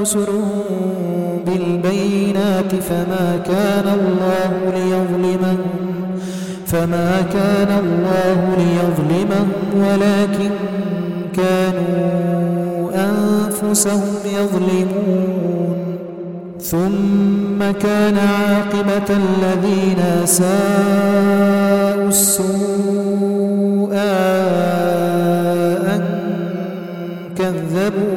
رسلهم بالبينات فما كان الله ليظلمهم فما كان الله ليظلمهم ولكن كانوا أنفسهم يظلمون. ثم كان عاقبة الذين ساءوا السوء أن كذبوا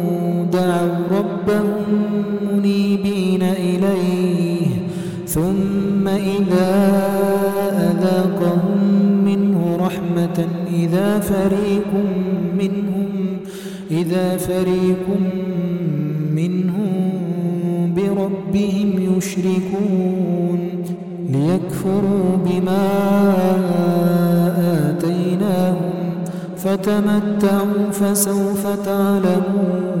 دعوا ربهم منيبين إليه ثم إذا أذاقهم منه رحمة إذا فريق منهم إذا فريق منهم بربهم يشركون ليكفروا بما آتيناهم فتمتعوا فسوف تعلمون.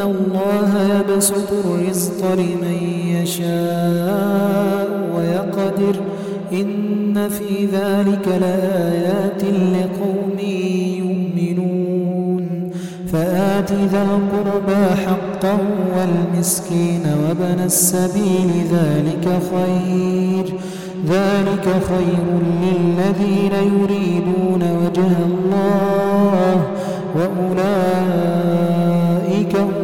الله يبسط الرزق لمن يشاء ويقدر إن في ذلك لآيات لقوم يؤمنون فآت ذا القربى حقه والمسكين وابن السبيل ذلك خير ذلك خير للذين يريدون وجه الله وأولئك هم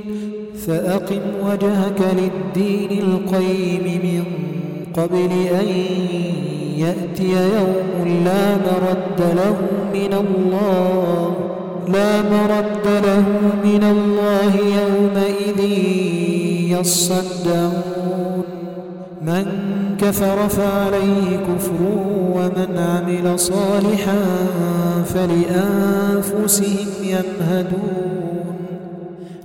فأقم وجهك للدين القيم من قبل أن يأتي يوم لا مرد له من الله لا مرد له من الله يومئذ يصدعون. من كفر فعليه كفر ومن عمل صالحا فلأنفسهم يمهدون.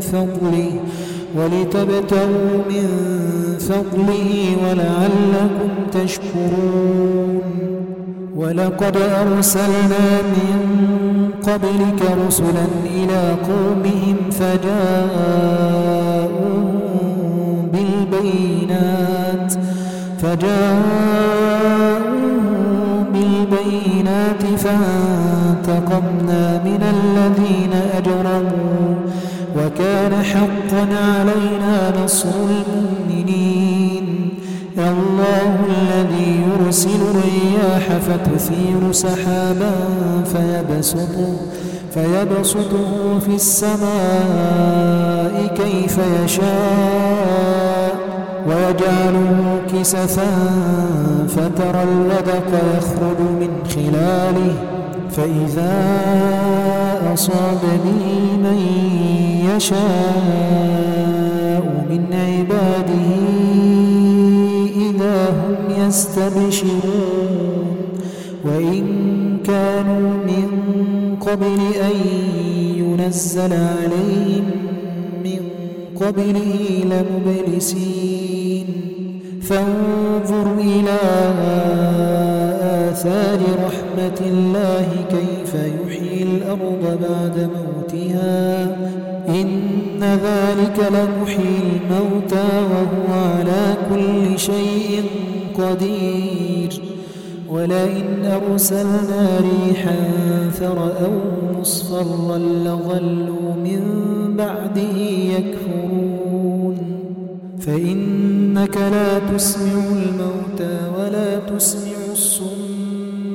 فضله ولتبتغوا من فضله ولعلكم تشكرون. ولقد أرسلنا من قبلك رسلا إلى قومهم فجاءوهم بالبينات فجاءوهم بالبينات فانتقمنا من الذين أجرموا. وكان حقا علينا نصر المؤمنين. الله الذي يرسل الرياح فتثير سحابا فيبسطه, فيبسطه في السماء كيف يشاء ويجعله كسفا فترى الودق يخرج من خلاله. فإذا أصاب من يشاء من عباده إذا هم يستبشرون وإن كانوا من قبل أن ينزل عليهم من قبله لمبلسين فانظر إلى آثار رحمة الله كيف يحيي الأرض بعد موتها. إن ذلك لمحيي الموتى وهو على كل شيء قدير. ولئن أرسلنا ريحا فرأوا مصفرا لظلوا من بعده يكفرون. فإنك لا تسمع الموتى ولا تسمع الصم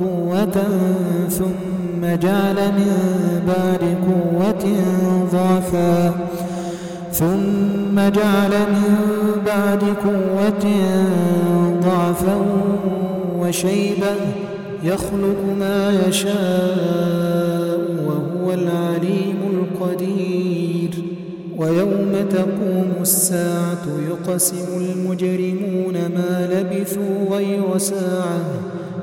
قوة ثم جعل من بعد قوة ضعفا. ثم جعل من بعد قوة ضعفا وشيبا يخلق ما يشاء وهو العليم القدير. ويوم تقوم الساعة يقسم المجرمون ما لبثوا غير ساعة.